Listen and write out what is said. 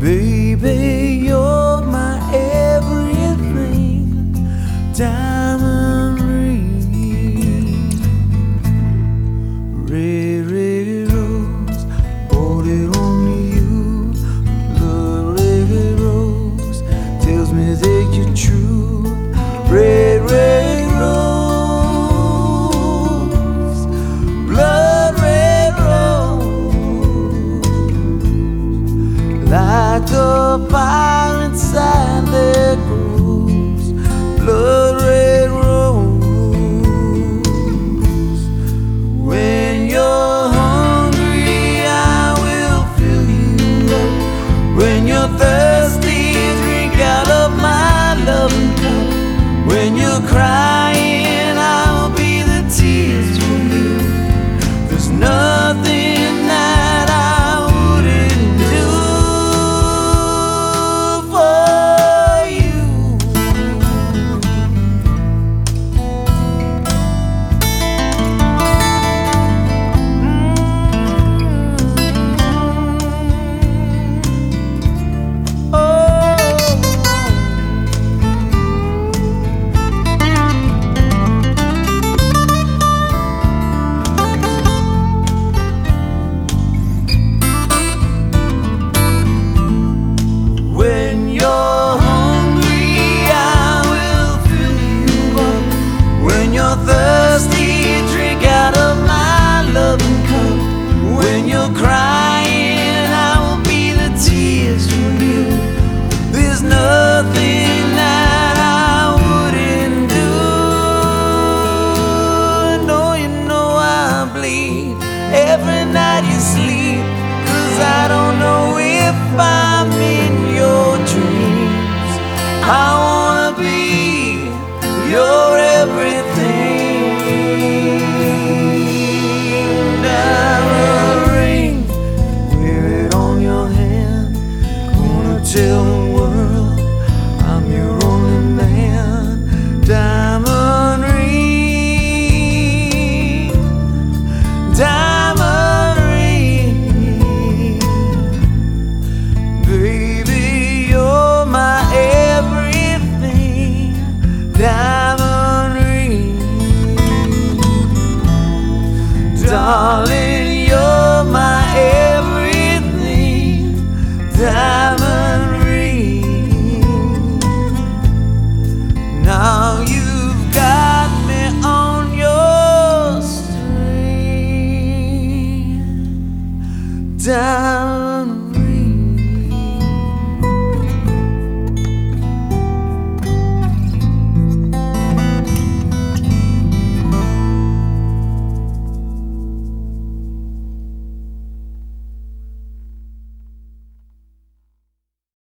Baby, you're my everything. Diamond ring. Red, red rose. Bought it on the fire inside their grooves, blood red rose. When you're hungry, I will fill you up. When you're thirsty, drink out of my loving cup. When you cry. see diamond ring. Darling, you're my everything. Diamond ring. Now you've got me on your string. Diamond